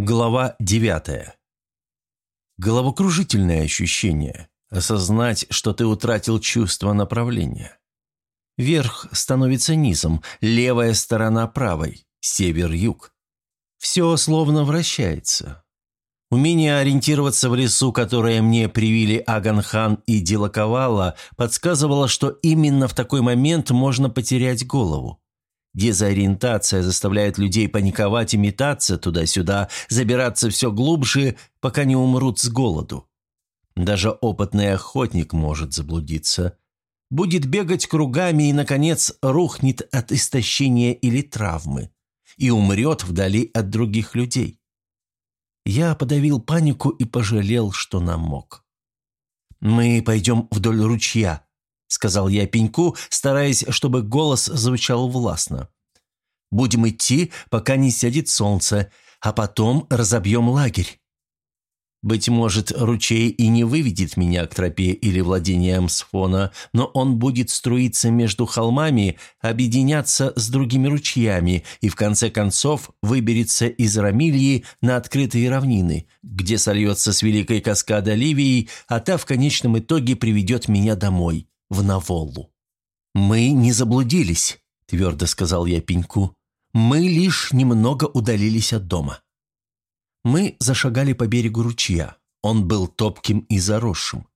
Глава девятая. Головокружительное ощущение. Осознать, что ты утратил чувство направления. Верх становится низом, левая сторона правой, север-юг. Все словно вращается. Умение ориентироваться в лесу, которое мне привили Аганхан и Дилаковала, подсказывало, что именно в такой момент можно потерять голову. Дезориентация заставляет людей паниковать и метаться туда-сюда, забираться все глубже, пока не умрут с голоду. Даже опытный охотник может заблудиться. Будет бегать кругами и, наконец, рухнет от истощения или травмы. И умрет вдали от других людей. Я подавил панику и пожалел, что намок. «Мы пойдем вдоль ручья», — сказал я Пеньку, стараясь, чтобы голос звучал властно. «Будем идти, пока не сядет солнце, а потом разобьем лагерь. Быть может, ручей и не выведет меня к тропе или владениям Сфона, но он будет струиться между холмами, объединяться с другими ручьями и в конце концов выберется из Рамильи на открытые равнины, где сольется с великой каскадой Ливией, а та в конечном итоге приведет меня домой, в Наволлу. «Мы не заблудились», – твердо сказал я Пеньку. «Мы лишь немного удалились от дома». Мы зашагали по берегу ручья. Он был топким и заросшим.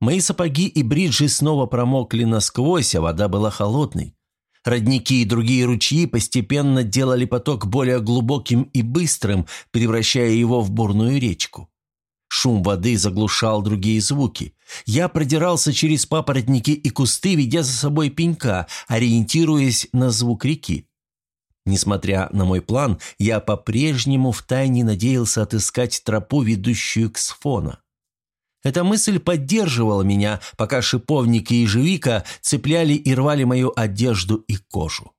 Мои сапоги и бриджи снова промокли насквозь, а вода была холодной. Родники и другие ручьи постепенно делали поток более глубоким и быстрым, превращая его в бурную речку. Шум воды заглушал другие звуки. Я продирался через папоротники и кусты, ведя за собой пенька, ориентируясь на звук реки. Несмотря на мой план, я по-прежнему втайне надеялся отыскать тропу, ведущую к Сфона. Эта мысль поддерживала меня, пока шиповник и ежевика цепляли и рвали мою одежду и кожу.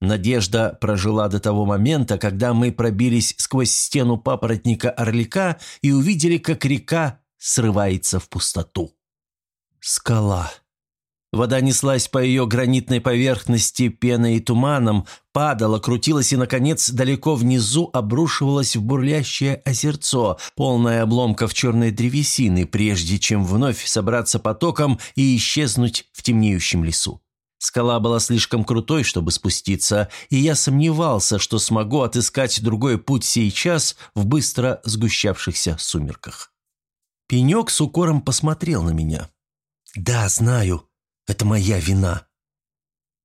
Надежда прожила до того момента, когда мы пробились сквозь стену папоротника орлика и увидели, как река срывается в пустоту. Скала. Вода неслась по ее гранитной поверхности пеной и туманом, падала, крутилась и, наконец, далеко внизу обрушивалась в бурлящее озерцо, полное обломков черной древесины, прежде чем вновь собраться потоком и исчезнуть в темнеющем лесу. Скала была слишком крутой, чтобы спуститься, и я сомневался, что смогу отыскать другой путь сейчас в быстро сгущавшихся сумерках. Пенек с укором посмотрел на меня. «Да, знаю», это моя вина».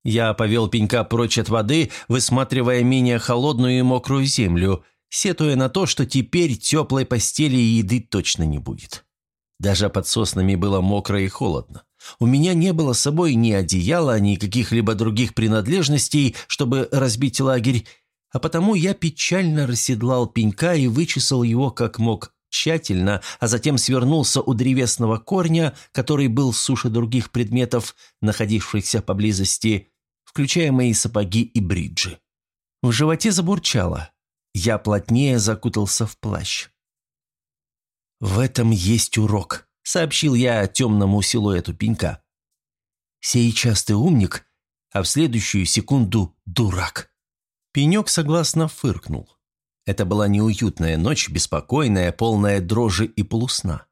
Я повел пенька прочь от воды, высматривая менее холодную и мокрую землю, сетуя на то, что теперь теплой постели и еды точно не будет. Даже под соснами было мокро и холодно. У меня не было с собой ни одеяла, ни каких-либо других принадлежностей, чтобы разбить лагерь, а потому я печально расседлал пенька и вычесал его как мог тщательно, а затем свернулся у древесного корня, который был суше других предметов, находившихся поблизости, включая мои сапоги и бриджи. В животе забурчало. Я плотнее закутался в плащ. «В этом есть урок», — сообщил я темному силуэту пенька. «Сейчас ты умник, а в следующую секунду дурак». Пенек согласно фыркнул. Это была неуютная ночь, беспокойная, полная дрожи и полусна.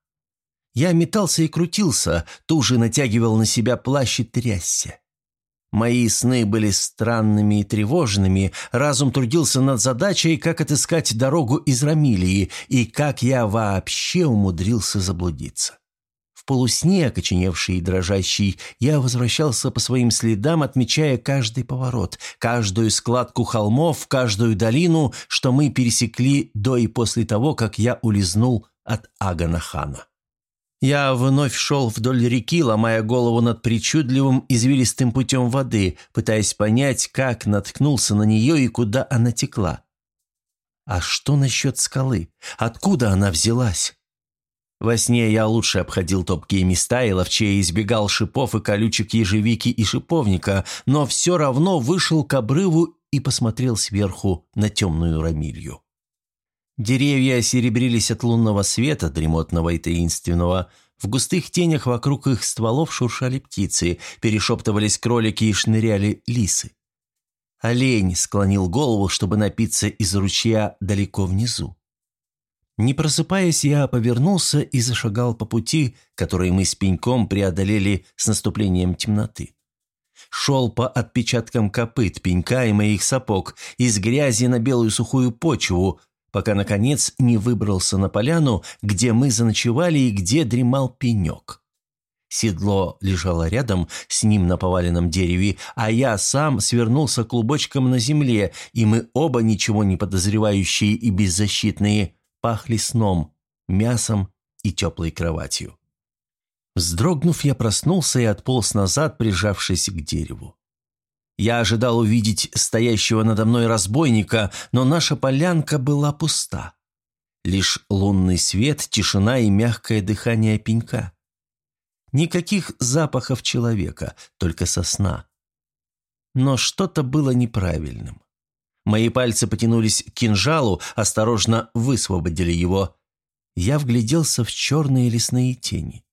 Я метался и крутился, туже натягивал на себя плащ и трясся. Мои сны были странными и тревожными, разум трудился над задачей, как отыскать дорогу из Рамилии и как я вообще умудрился заблудиться. Полусне, окоченевший и дрожащий, я возвращался по своим следам, отмечая каждый поворот, каждую складку холмов, каждую долину, что мы пересекли до и после того, как я улизнул от Аганахана. Я вновь шел вдоль реки, ломая голову над причудливым извилистым путем воды, пытаясь понять, как наткнулся на нее и куда она текла. А что насчет скалы? Откуда она взялась? Во сне я лучше обходил топкие места и ловчее избегал шипов и колючек ежевики и шиповника, но все равно вышел к обрыву и посмотрел сверху на темную рамилью. Деревья серебрились от лунного света, дремотного и таинственного. В густых тенях вокруг их стволов шуршали птицы, перешептывались кролики и шныряли лисы. Олень склонил голову, чтобы напиться из ручья далеко внизу. Не просыпаясь, я повернулся и зашагал по пути, который мы с пеньком преодолели с наступлением темноты. Шел по отпечаткам копыт пенька и моих сапог, из грязи на белую сухую почву, пока, наконец, не выбрался на поляну, где мы заночевали и где дремал пенек. Седло лежало рядом с ним на поваленном дереве, а я сам свернулся клубочком на земле, и мы оба, ничего не подозревающие и беззащитные, пахли сном, мясом и теплой кроватью. Вздрогнув, я проснулся и отполз назад, прижавшись к дереву. Я ожидал увидеть стоящего надо мной разбойника, но наша полянка была пуста. Лишь лунный свет, тишина и мягкое дыхание пенька. Никаких запахов человека, только сосна. Но что-то было неправильным. Мои пальцы потянулись к кинжалу, осторожно высвободили его. Я вгляделся в черные лесные тени.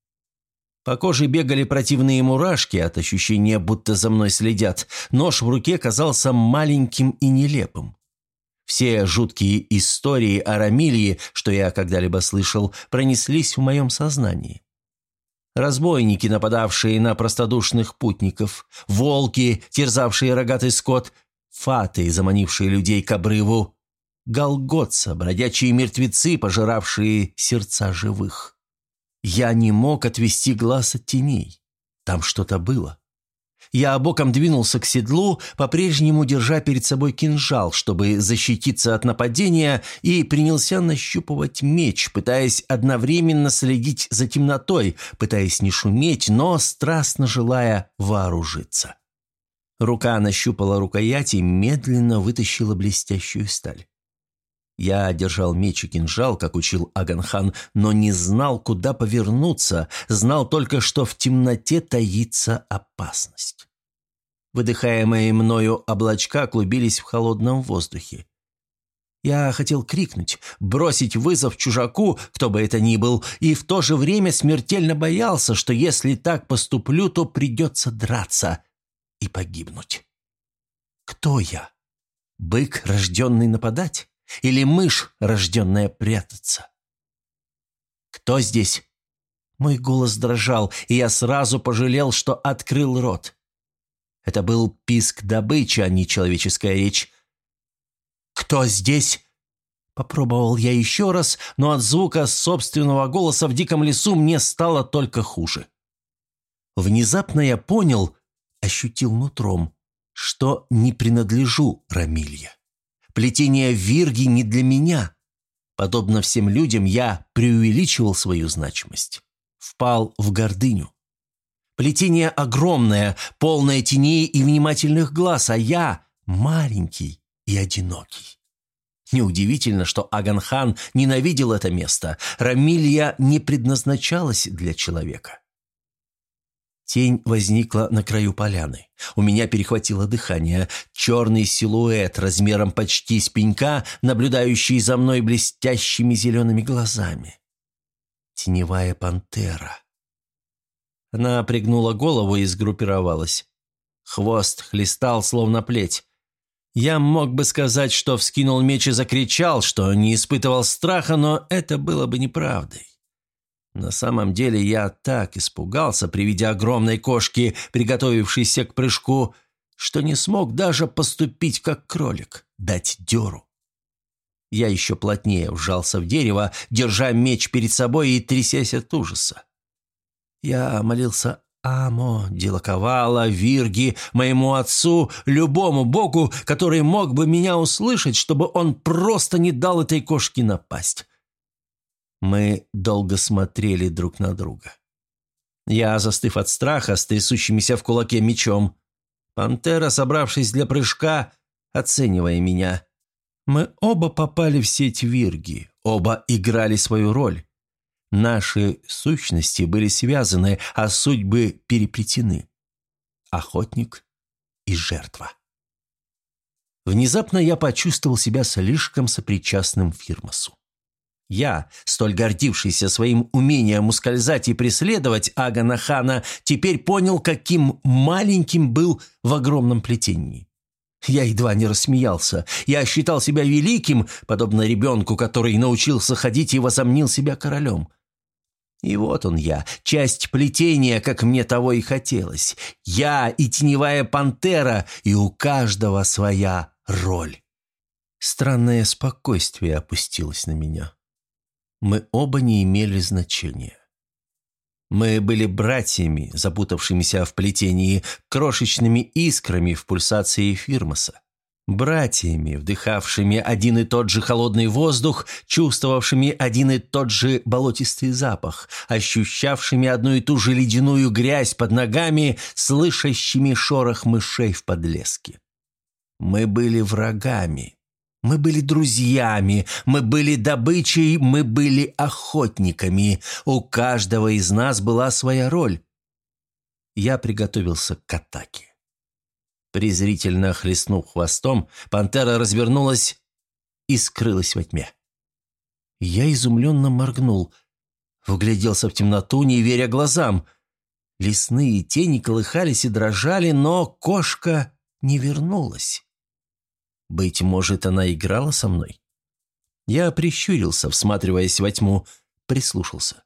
По коже бегали противные мурашки от ощущения, будто за мной следят. Нож в руке казался маленьким и нелепым. Все жуткие истории о Рамилье, что я когда-либо слышал, пронеслись в моем сознании. Разбойники, нападавшие на простодушных путников, волки, терзавшие рогатый скот, фаты, заманившие людей к обрыву, голготца, бродячие мертвецы, пожиравшие сердца живых. Я не мог отвести глаз от теней. Там что-то было. Я боком двинулся к седлу, по-прежнему держа перед собой кинжал, чтобы защититься от нападения, и принялся нащупывать меч, пытаясь одновременно следить за темнотой, пытаясь не шуметь, но страстно желая вооружиться. Рука нащупала рукоять и медленно вытащила блестящую сталь. Я держал меч и кинжал, как учил Аганхан, но не знал, куда повернуться, знал только, что в темноте таится опасность. Выдыхаемые мною облачка клубились в холодном воздухе. Я хотел крикнуть, бросить вызов чужаку, кто бы это ни был, и в то же время смертельно боялся, что если так поступлю, то придется драться и погибнуть. Кто я? Бык, рожденный нападать? Или мышь, рожденная прятаться? «Кто здесь?» Мой голос дрожал, и я сразу пожалел, что открыл рот. Это был писк добычи, а не человеческая речь. «Кто здесь?» Попробовал я еще раз, но от звука собственного голоса в диком лесу мне стало только хуже. Внезапно я понял, ощутил нутром, что не принадлежу Рамилье. Плетение вирги не для меня. Подобно всем людям, я преувеличивал свою значимость. Впал в гордыню. Плетение огромное, полное теней и внимательных глаз, а я маленький и одинокий. Неудивительно, что Аганхан ненавидел это место. Рамилья не предназначалась для человека. Тень возникла на краю поляны. У меня перехватило дыхание. Черный силуэт размером почти с пенька, наблюдающий за мной блестящими зелеными глазами. Теневая пантера. Она пригнула голову и сгруппировалась. Хвост хлестал, словно плеть. Я мог бы сказать, что вскинул меч и закричал, что не испытывал страха, но это было бы неправдой. На самом деле я так испугался при виде огромной кошки, приготовившейся к прыжку, что не смог даже поступить как кролик, дать дёру. Я еще плотнее вжался в дерево, держа меч перед собой и трясясь от ужаса. Я молился Амо, Дилаковала, Вирги, моему отцу, любому богу, который мог бы меня услышать, чтобы он просто не дал этой кошке напасть. Мы долго смотрели друг на друга. Я, застыв от страха, с трясущимися в кулаке мечом. Пантера, собравшись для прыжка, оценивая меня. Мы оба попали в сеть Вирги, оба играли свою роль. Наши сущности были связаны, а судьбы переплетены. Охотник и жертва. Внезапно я почувствовал себя слишком сопричастным Фирмасу. Я, столь гордившийся своим умением ускользать и преследовать Агана Хана, теперь понял, каким маленьким был в огромном плетении. Я едва не рассмеялся. Я считал себя великим, подобно ребенку, который научился ходить и возомнил себя королем. И вот он я, часть плетения, как мне того и хотелось. Я и теневая пантера, и у каждого своя роль. Странное спокойствие опустилось на меня. Мы оба не имели значения. Мы были братьями, запутавшимися в плетении, крошечными искрами в пульсации фирмоса. Братьями, вдыхавшими один и тот же холодный воздух, чувствовавшими один и тот же болотистый запах, ощущавшими одну и ту же ледяную грязь под ногами, слышащими шорох мышей в подлеске. Мы были врагами, мы были друзьями, мы были добычей, мы были охотниками. У каждого из нас была своя роль. Я приготовился к атаке. Презрительно хлестнув хвостом, пантера развернулась и скрылась во тьме. Я изумленно моргнул, вгляделся в темноту, не веря глазам. Лесные тени колыхались и дрожали, но кошка не вернулась. Быть может, она играла со мной? Я прищурился, всматриваясь во тьму, прислушался.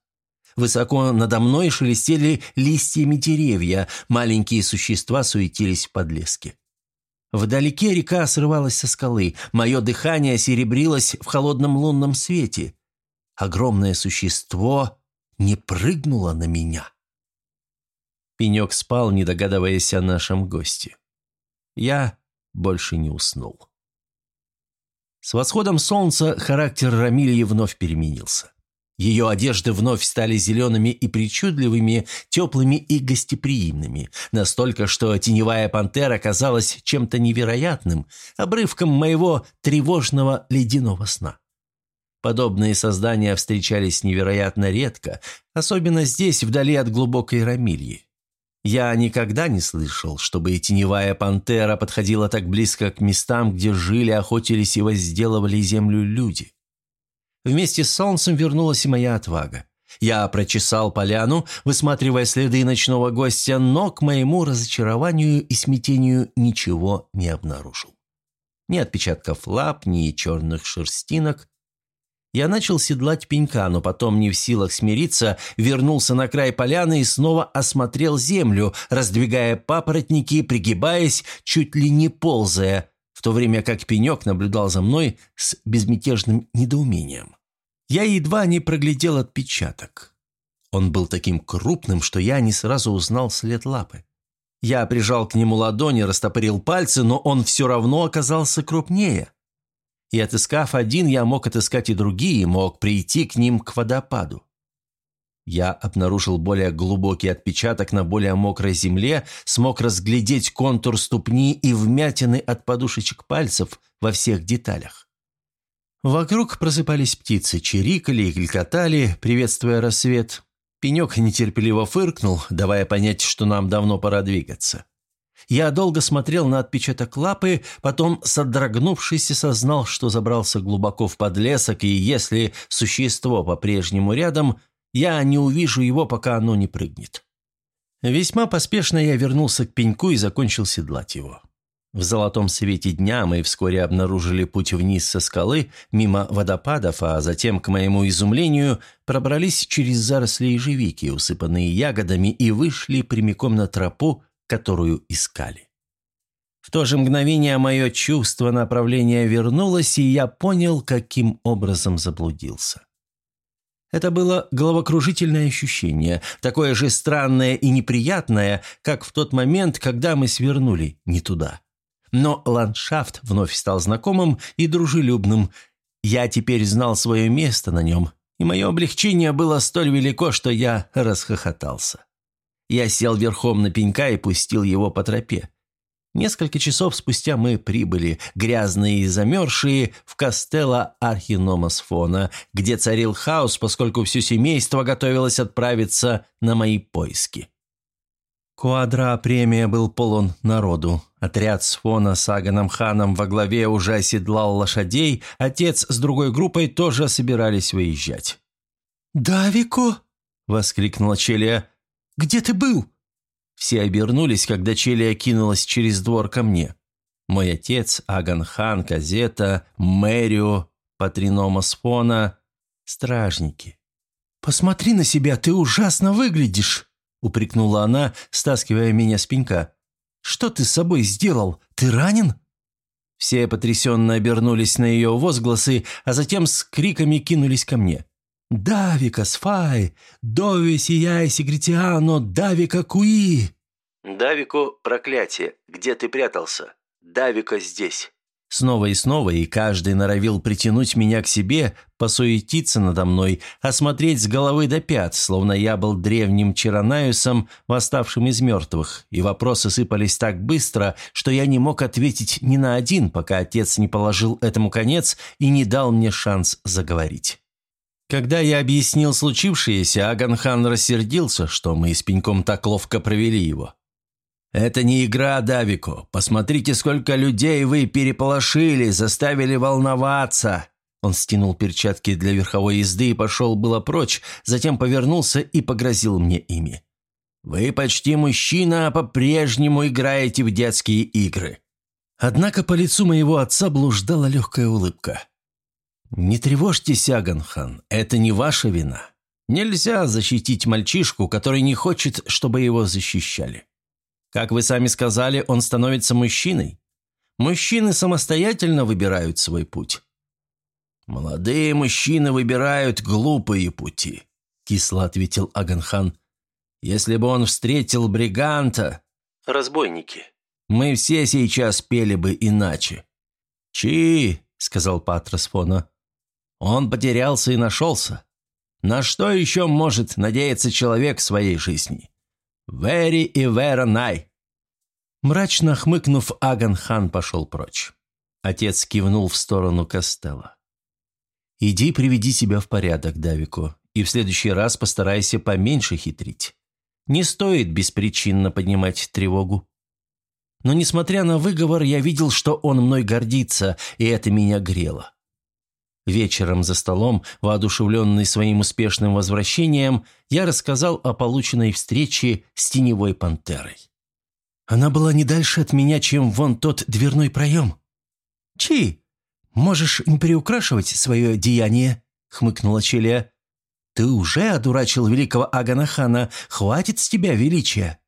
Высоко надо мной шелестели листьями деревья, маленькие существа суетились в подлеске. Вдалеке река срывалась со скалы, мое дыхание серебрилось в холодном лунном свете. Огромное существо не прыгнуло на меня. Пенек спал, не догадываясь о нашем госте. Я больше не уснул. С восходом солнца характер Рамильи вновь переменился. Ее одежды вновь стали зелеными и причудливыми, теплыми и гостеприимными, настолько, что теневая пантера казалась чем-то невероятным, обрывком моего тревожного ледяного сна. Подобные создания встречались невероятно редко, особенно здесь, вдали от глубокой Рамильи. Я никогда не слышал, чтобы теневая пантера подходила так близко к местам, где жили, охотились и возделывали землю люди. Вместе с солнцем вернулась и моя отвага. Я прочесал поляну, высматривая следы ночного гостя, но к моему разочарованию и смятению ничего не обнаружил. Ни отпечатков лап, ни черных шерстинок, я начал седлать пенька, но потом, не в силах смириться, вернулся на край поляны и снова осмотрел землю, раздвигая папоротники, пригибаясь, чуть ли не ползая, в то время как пенек наблюдал за мной с безмятежным недоумением. Я едва не проглядел отпечаток. Он был таким крупным, что я не сразу узнал след лапы. Я прижал к нему ладони, растопырил пальцы, но он все равно оказался крупнее и отыскав один, я мог отыскать и другие, мог прийти к ним к водопаду. Я обнаружил более глубокий отпечаток на более мокрой земле, смог разглядеть контур ступни и вмятины от подушечек пальцев во всех деталях. Вокруг просыпались птицы, чирикали и кликотали, приветствуя рассвет. Пенек нетерпеливо фыркнул, давая понять, что нам давно пора двигаться. Я долго смотрел на отпечаток лапы, потом, содрогнувшись, осознал, что забрался глубоко в подлесок, и если существо по-прежнему рядом, я не увижу его, пока оно не прыгнет. Весьма поспешно я вернулся к пеньку и закончил седлать его. В золотом свете дня мы вскоре обнаружили путь вниз со скалы, мимо водопадов, а затем, к моему изумлению, пробрались через заросли ежевики, усыпанные ягодами, и вышли прямиком на тропу, которую искали. В то же мгновение мое чувство направления вернулось, и я понял, каким образом заблудился. Это было головокружительное ощущение, такое же странное и неприятное, как в тот момент, когда мы свернули не туда. Но ландшафт вновь стал знакомым и дружелюбным. Я теперь знал свое место на нем, и мое облегчение было столь велико, что я расхохотался. Я сел верхом на пенька и пустил его по тропе. Несколько часов спустя мы прибыли, грязные и замерзшие, в Костелло Архиномосфона, где царил хаос, поскольку все семейство готовилось отправиться на мои поиски. Куадра премия был полон народу. Отряд с фона с Аганом Ханом во главе уже оседлал лошадей, отец с другой группой тоже собирались выезжать. «Давико!» — воскликнула Челия. Где ты был?» Все обернулись, когда Челия кинулась через двор ко мне. Мой отец, Аганхан, Казета, Мэрио, Патринома Сфона, стражники. «Посмотри на себя, ты ужасно выглядишь!» – упрекнула она, стаскивая меня с пенька. «Что ты с собой сделал? Ты ранен?» Все потрясенно обернулись на ее возгласы, а затем с криками кинулись ко мне. «Давика, Сфай! Дови сияй, Секретиано, Давика Куи!» «Давико, проклятие! Где ты прятался? Давика здесь!» Снова и снова, и каждый норовил притянуть меня к себе, посуетиться надо мной, осмотреть с головы до пят, словно я был древним Чаранаюсом, восставшим из мертвых, и вопросы сыпались так быстро, что я не мог ответить ни на один, пока отец не положил этому конец и не дал мне шанс заговорить. Когда я объяснил случившееся, Аганхан рассердился, что мы с Пеньком так ловко провели его. «Это не игра, Давико. Посмотрите, сколько людей вы переполошили, заставили волноваться!» Он стянул перчатки для верховой езды и пошел было прочь, затем повернулся и погрозил мне ими. «Вы почти мужчина, а по-прежнему играете в детские игры». Однако по лицу моего отца блуждала легкая улыбка. «Не тревожьтесь, Аганхан, это не ваша вина. Нельзя защитить мальчишку, который не хочет, чтобы его защищали. Как вы сами сказали, он становится мужчиной. Мужчины самостоятельно выбирают свой путь. «Молодые мужчины выбирают глупые пути», – кисло ответил Аганхан. «Если бы он встретил бриганта...» «Разбойники. Мы все сейчас пели бы иначе». «Чи», – сказал Патрос Фона. «Он потерялся и нашелся. На что еще может надеяться человек в своей жизни?» «Вери и Вера Най!» Мрачно хмыкнув, Аган-хан пошел прочь. Отец кивнул в сторону Костела. «Иди приведи себя в порядок, Давико, и в следующий раз постарайся поменьше хитрить. Не стоит беспричинно поднимать тревогу». Но, несмотря на выговор, я видел, что он мной гордится, и это меня грело. Вечером за столом, воодушевленный своим успешным возвращением, я рассказал о полученной встрече с теневой пантерой. Она была не дальше от меня, чем вон тот дверной проем. «Чи, можешь не приукрашивать свое деяние?» — хмыкнула Челия. «Ты уже одурачил великого Аганахана. Хватит с тебя величия».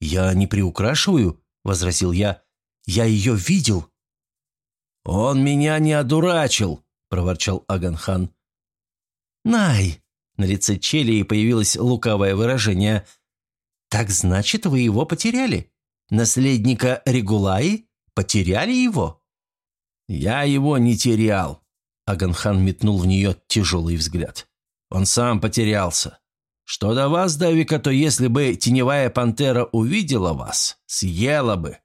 «Я не приукрашиваю», — возразил я. «Я ее видел». «Он меня не одурачил», проворчал Аганхан. «Най!» – на лице Челии появилось лукавое выражение. «Так значит, вы его потеряли? Наследника Регулаи? Потеряли его?» «Я его не терял», – Аганхан метнул в нее тяжелый взгляд. «Он сам потерялся. Что до вас, Давика, то если бы теневая пантера увидела вас, съела бы».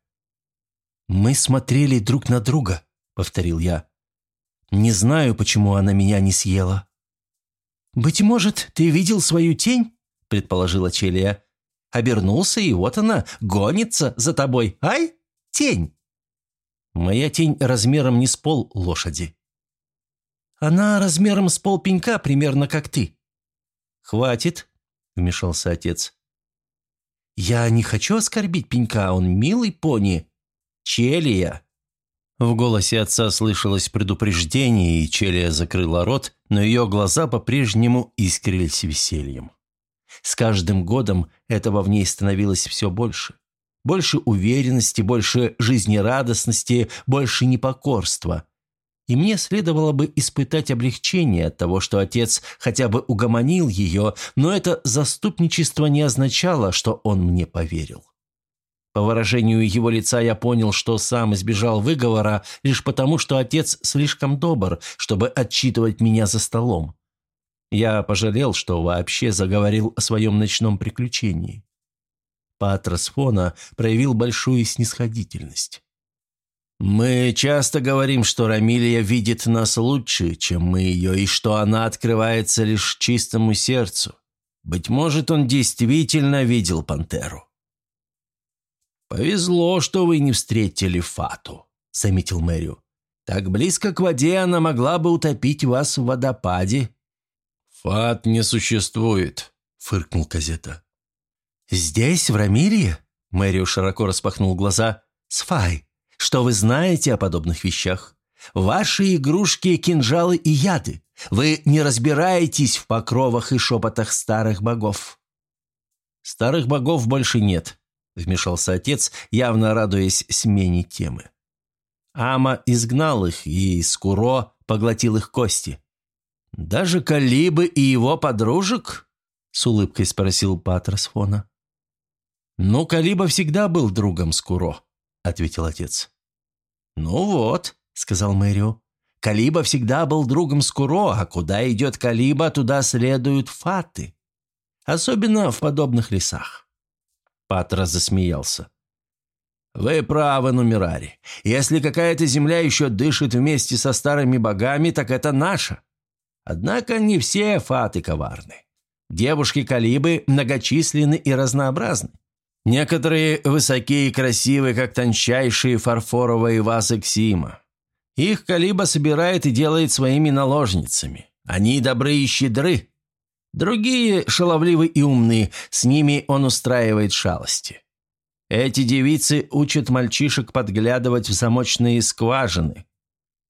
«Мы смотрели друг на друга», — повторил я. Не знаю, почему она меня не съела». «Быть может, ты видел свою тень?» – предположила Челия. «Обернулся, и вот она гонится за тобой. Ай, тень!» «Моя тень размером не с пол лошади». «Она размером с пол пенька, примерно как ты». «Хватит», – вмешался отец. «Я не хочу оскорбить пенька, он милый пони. Челия, в голосе отца слышалось предупреждение, и Челия закрыла рот, но ее глаза по-прежнему искрились весельем. С каждым годом этого в ней становилось все больше. Больше уверенности, больше жизнерадостности, больше непокорства. И мне следовало бы испытать облегчение от того, что отец хотя бы угомонил ее, но это заступничество не означало, что он мне поверил. По выражению его лица я понял, что сам избежал выговора лишь потому, что отец слишком добр, чтобы отчитывать меня за столом. Я пожалел, что вообще заговорил о своем ночном приключении. Патрос Фона проявил большую снисходительность. «Мы часто говорим, что Рамилия видит нас лучше, чем мы ее, и что она открывается лишь чистому сердцу. Быть может, он действительно видел пантеру. «Повезло, что вы не встретили Фату», — заметил Мэрю. «Так близко к воде она могла бы утопить вас в водопаде». «Фат не существует», — фыркнул Казета. «Здесь, в Рамирии?» — Мэрию широко распахнул глаза. «Сфай, Что вы знаете о подобных вещах? Ваши игрушки – кинжалы и яды. Вы не разбираетесь в покровах и шепотах старых богов». «Старых богов больше нет», – вмешался отец, явно радуясь смене темы. Ама изгнал их, и Скуро поглотил их кости. «Даже Калибы и его подружек?» – с улыбкой спросил Патрос Фона. «Ну, Калиба всегда был другом Скуро», – ответил отец. «Ну вот», – сказал Мэрио, – «Калиба всегда был другом Скуро, а куда идет Калиба, туда следуют фаты. Особенно в подобных лесах». Патрос засмеялся. «Вы правы, Нумерари. Если какая-то земля еще дышит вместе со старыми богами, так это наша. Однако не все фаты коварны. Девушки Калибы многочисленны и разнообразны. Некоторые высокие и красивые, как тончайшие фарфоровые вазы Ксима. Их Калиба собирает и делает своими наложницами. Они добры и щедры. Другие шаловливы и умны, с ними он устраивает шалости. Эти девицы учат мальчишек подглядывать в замочные скважины.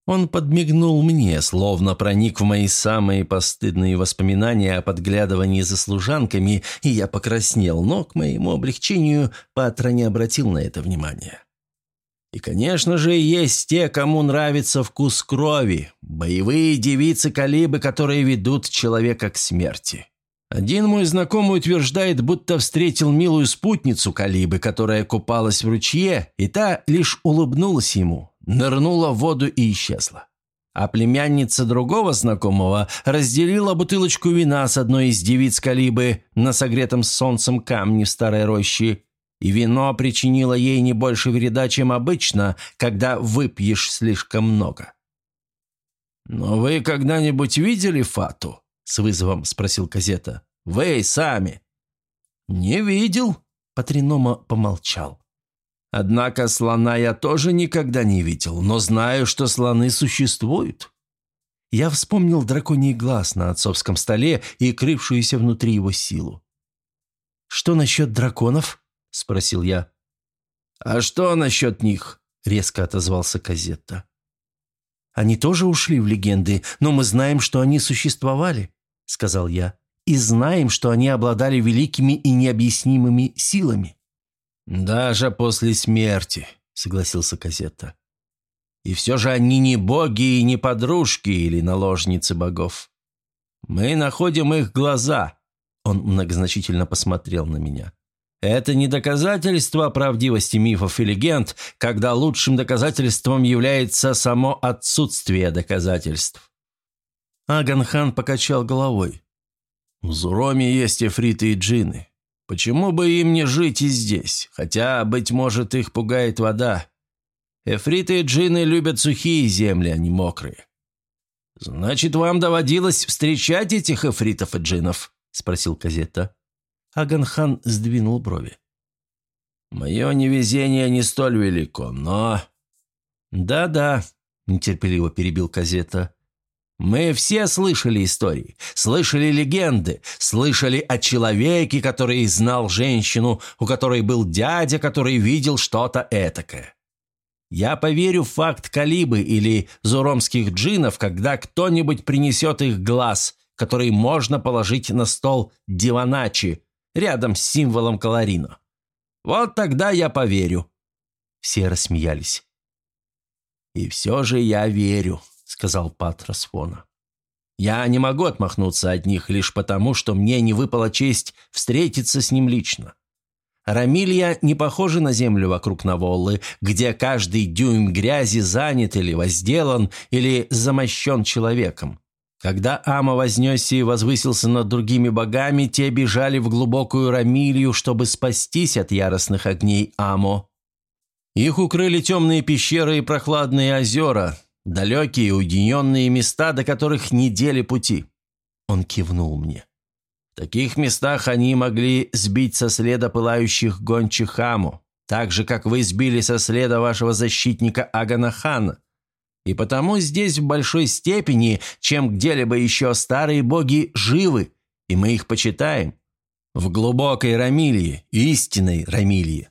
Он подмигнул мне, словно проник в мои самые постыдные воспоминания о подглядывании за служанками, и я покраснел, но к моему облегчению Патра не обратил на это внимания. И, конечно же, есть те, кому нравится вкус крови, боевые девицы-калибы, которые ведут человека к смерти. Один мой знакомый утверждает, будто встретил милую спутницу Калибы, которая купалась в ручье, и та лишь улыбнулась ему, нырнула в воду и исчезла. А племянница другого знакомого разделила бутылочку вина с одной из девиц Калибы на согретом солнцем камне в старой роще, и вино причинило ей не больше вреда, чем обычно, когда выпьешь слишком много. «Но вы когда-нибудь видели Фату?» с вызовом спросил Казета. «Вы сами». «Не видел», — Патринома помолчал. «Однако слона я тоже никогда не видел, но знаю, что слоны существуют». Я вспомнил драконий глаз на отцовском столе и крывшуюся внутри его силу. «Что насчет драконов?» – спросил я. «А что насчет них?» – резко отозвался Казетта. «Они тоже ушли в легенды, но мы знаем, что они существовали сказал я, «и знаем, что они обладали великими и необъяснимыми силами». «Даже после смерти», — согласился Казетта. «И все же они не боги и не подружки или наложницы богов. Мы находим их глаза», — он многозначительно посмотрел на меня. «Это не доказательство правдивости мифов и легенд, когда лучшим доказательством является само отсутствие доказательств. Аганхан покачал головой. «В Зуроме есть эфриты и джины. Почему бы им не жить и здесь? Хотя, быть может, их пугает вода. Эфриты и джины любят сухие земли, а не мокрые». «Значит, вам доводилось встречать этих эфритов и джинов?» – спросил Казетта. Аганхан сдвинул брови. «Мое невезение не столь велико, но...» «Да-да», – нетерпеливо перебил Казетта. Мы все слышали истории, слышали легенды, слышали о человеке, который знал женщину, у которой был дядя, который видел что-то этакое. Я поверю в факт Калибы или зуромских джинов, когда кто-нибудь принесет их глаз, который можно положить на стол диваначи, рядом с символом Каларино. Вот тогда я поверю». Все рассмеялись. «И все же я верю», сказал Патрос Фона. «Я не могу отмахнуться от них лишь потому, что мне не выпала честь встретиться с ним лично. Рамилья не похожа на землю вокруг Наволлы, где каждый дюйм грязи занят или возделан, или замощен человеком. Когда Ама вознесся и возвысился над другими богами, те бежали в глубокую Рамилью, чтобы спастись от яростных огней Амо. Их укрыли темные пещеры и прохладные озера, Далекие, уединенные места, до которых недели пути. Он кивнул мне. В таких местах они могли сбить со следа пылающих гончих Хаму, так же, как вы сбили со следа вашего защитника Аганахана. И потому здесь в большой степени, чем где-либо еще старые боги живы, и мы их почитаем. В глубокой Рамилии, истинной Рамилии.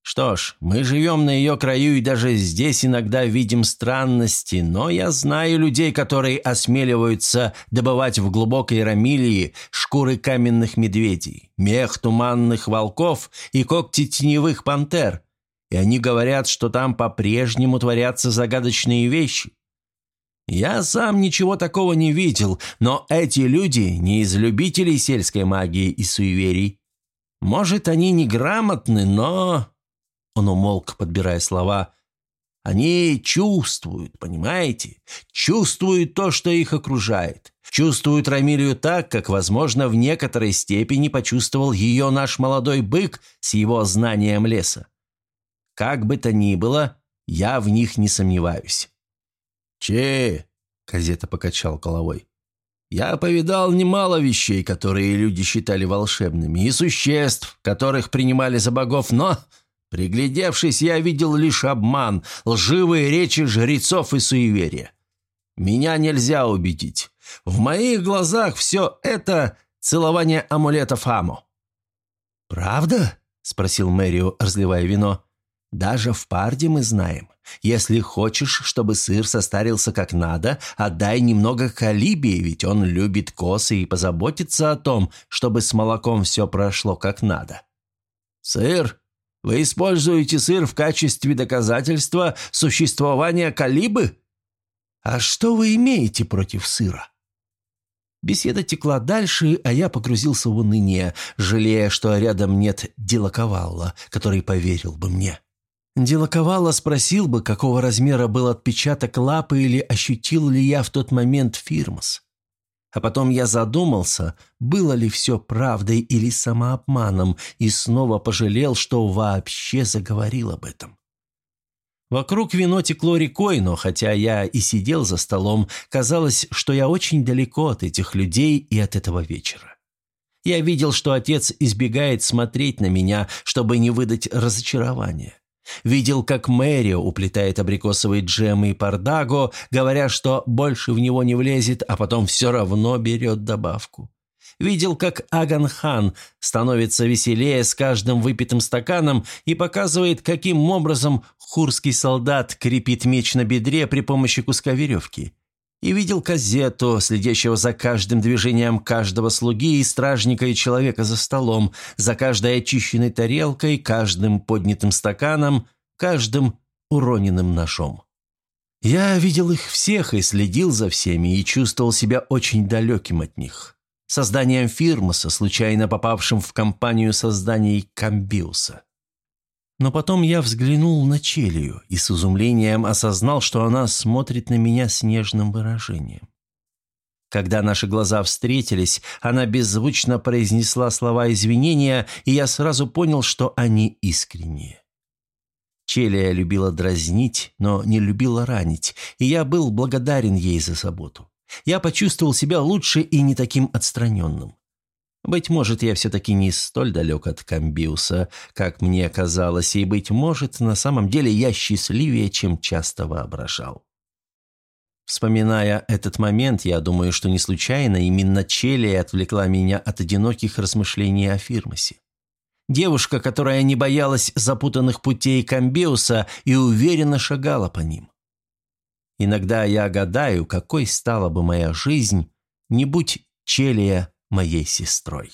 Что ж, мы живем на ее краю и даже здесь иногда видим странности, но я знаю людей, которые осмеливаются добывать в глубокой Рамилии шкуры каменных медведей, мех туманных волков и когти теневых пантер, и они говорят, что там по-прежнему творятся загадочные вещи. Я сам ничего такого не видел, но эти люди не из любителей сельской магии и суеверий. Может, они неграмотны, но он умолк, подбирая слова. «Они чувствуют, понимаете? Чувствуют то, что их окружает. Чувствуют Рамилию так, как, возможно, в некоторой степени почувствовал ее наш молодой бык с его знанием леса. Как бы то ни было, я в них не сомневаюсь». «Че?» – Казета покачал головой. «Я повидал немало вещей, которые люди считали волшебными, и существ, которых принимали за богов, но Приглядевшись, я видел лишь обман, лживые речи жрецов и суеверия. Меня нельзя убедить. В моих глазах все это целование амулетов Аму. «Правда?» – спросил Мэрио, разливая вино. «Даже в Парде мы знаем. Если хочешь, чтобы сыр состарился как надо, отдай немного Калибии, ведь он любит косы и позаботится о том, чтобы с молоком все прошло как надо». «Сыр?» Вы используете сыр в качестве доказательства существования Калибы? А что вы имеете против сыра? Беседа текла дальше, а я погрузился в уныние, жалея, что рядом нет Дилаковалла, который поверил бы мне. Дилаковалла спросил бы, какого размера был отпечаток лапы или ощутил ли я в тот момент фирмос. А потом я задумался, было ли все правдой или самообманом, и снова пожалел, что вообще заговорил об этом. Вокруг вино текло рекой, но хотя я и сидел за столом, казалось, что я очень далеко от этих людей и от этого вечера. Я видел, что отец избегает смотреть на меня, чтобы не выдать разочарования. Видел, как Мэри уплетает абрикосовый джем и пардаго, говоря, что больше в него не влезет, а потом все равно берет добавку. Видел, как Аганхан становится веселее с каждым выпитым стаканом и показывает, каким образом хурский солдат крепит меч на бедре при помощи куска веревки и видел Казету, следящего за каждым движением каждого слуги и стражника и человека за столом, за каждой очищенной тарелкой, каждым поднятым стаканом, каждым уроненным ножом. Я видел их всех и следил за всеми, и чувствовал себя очень далеким от них. Созданием Фирмоса, случайно попавшим в компанию созданий Камбиуса. Но потом я взглянул на Челию и с изумлением осознал, что она смотрит на меня с нежным выражением. Когда наши глаза встретились, она беззвучно произнесла слова извинения, и я сразу понял, что они искренние. Челия любила дразнить, но не любила ранить, и я был благодарен ей за заботу. Я почувствовал себя лучше и не таким отстраненным. Быть может, я все-таки не столь далек от Камбиуса, как мне казалось, и, быть может, на самом деле я счастливее, чем часто воображал. Вспоминая этот момент, я думаю, что не случайно именно Челия отвлекла меня от одиноких размышлений о Фирмосе. Девушка, которая не боялась запутанных путей Камбиуса и уверенно шагала по ним. Иногда я гадаю, какой стала бы моя жизнь, не будь Челия моей сестрой.